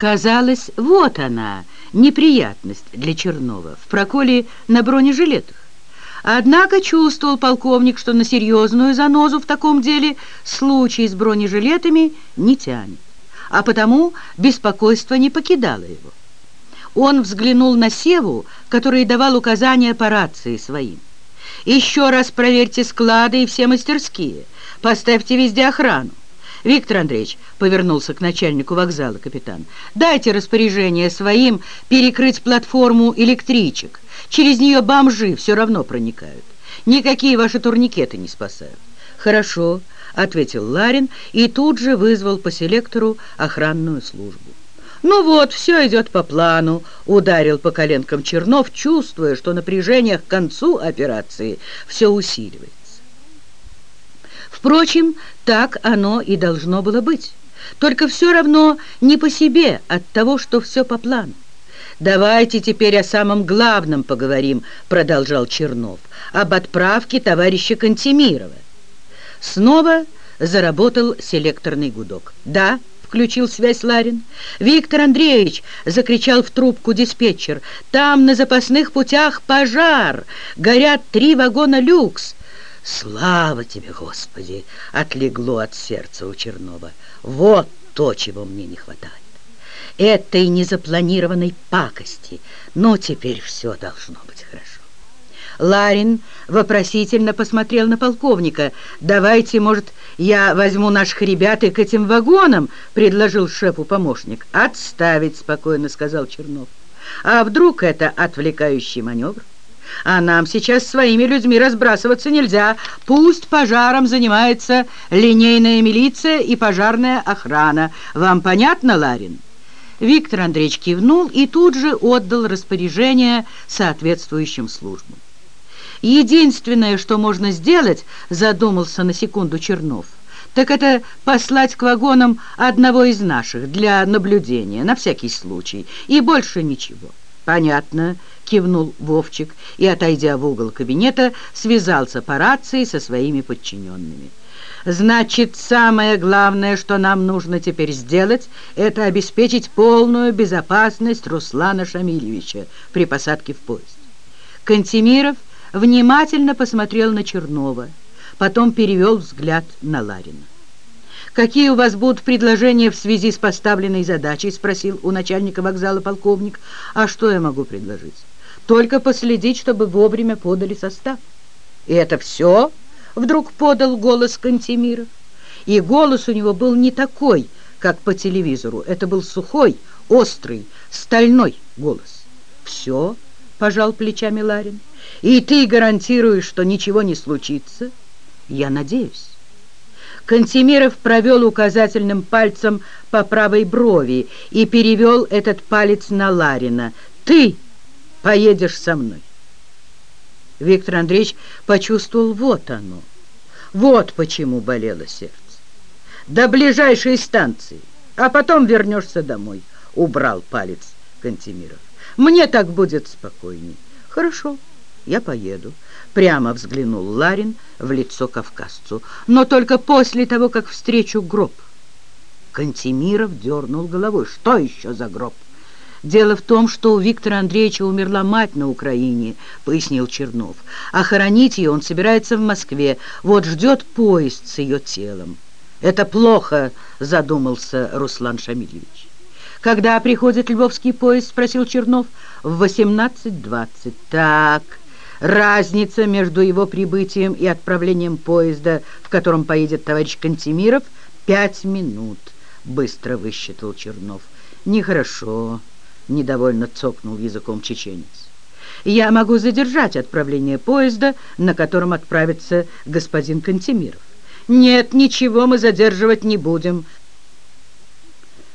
Казалось, вот она, неприятность для Чернова в проколе на бронежилетах. Однако чувствовал полковник, что на серьезную занозу в таком деле случай с бронежилетами не тянет, а потому беспокойство не покидало его. Он взглянул на Севу, который давал указания по рации своим. «Еще раз проверьте склады и все мастерские, поставьте везде охрану. «Виктор Андреевич», — повернулся к начальнику вокзала капитан, «дайте распоряжение своим перекрыть платформу электричек. Через нее бомжи все равно проникают. Никакие ваши турникеты не спасают». «Хорошо», — ответил Ларин и тут же вызвал по селектору охранную службу. «Ну вот, все идет по плану», — ударил по коленкам Чернов, чувствуя, что напряжение к концу операции все усиливается. Впрочем, так оно и должно было быть. Только все равно не по себе от того, что все по плану. «Давайте теперь о самом главном поговорим», — продолжал Чернов, «об отправке товарища Кантемирова». Снова заработал селекторный гудок. «Да», — включил связь Ларин. «Виктор Андреевич!» — закричал в трубку диспетчер. «Там на запасных путях пожар! Горят три вагона люкс!» «Слава тебе, Господи!» — отлегло от сердца у Чернова. «Вот то, чего мне не хватает. Этой незапланированной пакости. Но теперь все должно быть хорошо». Ларин вопросительно посмотрел на полковника. «Давайте, может, я возьму наших ребят и к этим вагонам?» — предложил шефу помощник. «Отставить», — спокойно сказал Чернов. «А вдруг это отвлекающий маневр?» А нам сейчас своими людьми разбрасываться нельзя. Пусть пожаром занимается линейная милиция и пожарная охрана. Вам понятно, Ларин?» Виктор Андреевич кивнул и тут же отдал распоряжение соответствующим службам. «Единственное, что можно сделать, — задумался на секунду Чернов, — так это послать к вагонам одного из наших для наблюдения, на всякий случай, и больше ничего». «Понятно», — кивнул Вовчик и, отойдя в угол кабинета, связался по рации со своими подчиненными. «Значит, самое главное, что нам нужно теперь сделать, это обеспечить полную безопасность Руслана Шамильевича при посадке в поезд». Кантемиров внимательно посмотрел на Чернова, потом перевел взгляд на Ларина. «Какие у вас будут предложения в связи с поставленной задачей?» — спросил у начальника вокзала полковник. «А что я могу предложить? Только последить, чтобы вовремя подали состав». «И это все?» — вдруг подал голос Кантемиров. И голос у него был не такой, как по телевизору. Это был сухой, острый, стальной голос. «Все?» — пожал плечами Ларин. «И ты гарантируешь, что ничего не случится?» «Я надеюсь». Кантемиров провел указательным пальцем по правой брови и перевел этот палец на Ларина. «Ты поедешь со мной!» Виктор Андреевич почувствовал, вот оно. Вот почему болело сердце. «До ближайшей станции, а потом вернешься домой», — убрал палец Кантемиров. «Мне так будет спокойней». «Хорошо, я поеду». Прямо взглянул Ларин в лицо кавказцу, но только после того, как встречу гроб. Кантемиров дернул головой. Что еще за гроб? «Дело в том, что у Виктора Андреевича умерла мать на Украине», — пояснил Чернов. «А хоронить ее он собирается в Москве. Вот ждет поезд с ее телом». «Это плохо», — задумался Руслан Шамильевич. «Когда приходит львовский поезд?» — спросил Чернов. «В 18.20». «Так...» Разница между его прибытием и отправлением поезда, в котором поедет товарищ Кантемиров, пять минут, быстро высчитал Чернов. Нехорошо, недовольно цокнул языком чеченец. Я могу задержать отправление поезда, на котором отправится господин Кантемиров. Нет, ничего мы задерживать не будем.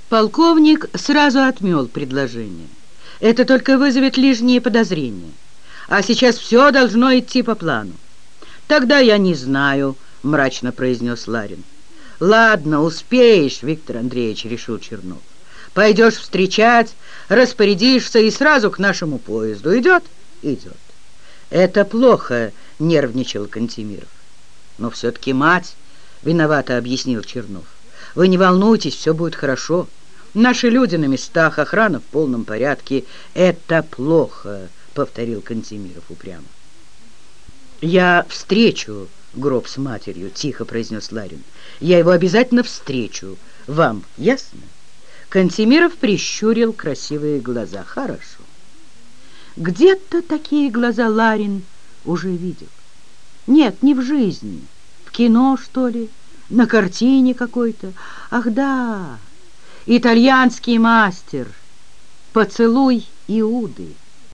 Полковник сразу отмел предложение. Это только вызовет лишние подозрения а сейчас все должно идти по плану. Тогда я не знаю, мрачно произнес Ларин. Ладно, успеешь, Виктор Андреевич, решил Чернов. Пойдешь встречать, распорядишься и сразу к нашему поезду. Идет? Идет. Это плохо, нервничал Кантемиров. Но все-таки мать, виновато объяснил Чернов. Вы не волнуйтесь, все будет хорошо. Наши люди на местах, охрана в полном порядке. Это плохо, повторил Кантемиров упрямо. Я встречу гроб с матерью, тихо произнес Ларин. Я его обязательно встречу. Вам ясно? Кантемиров прищурил красивые глаза. Хорошо. Где-то такие глаза Ларин уже видел. Нет, не в жизни. В кино, что ли? На картине какой-то. Ах, да, итальянский мастер. Поцелуй Иуды.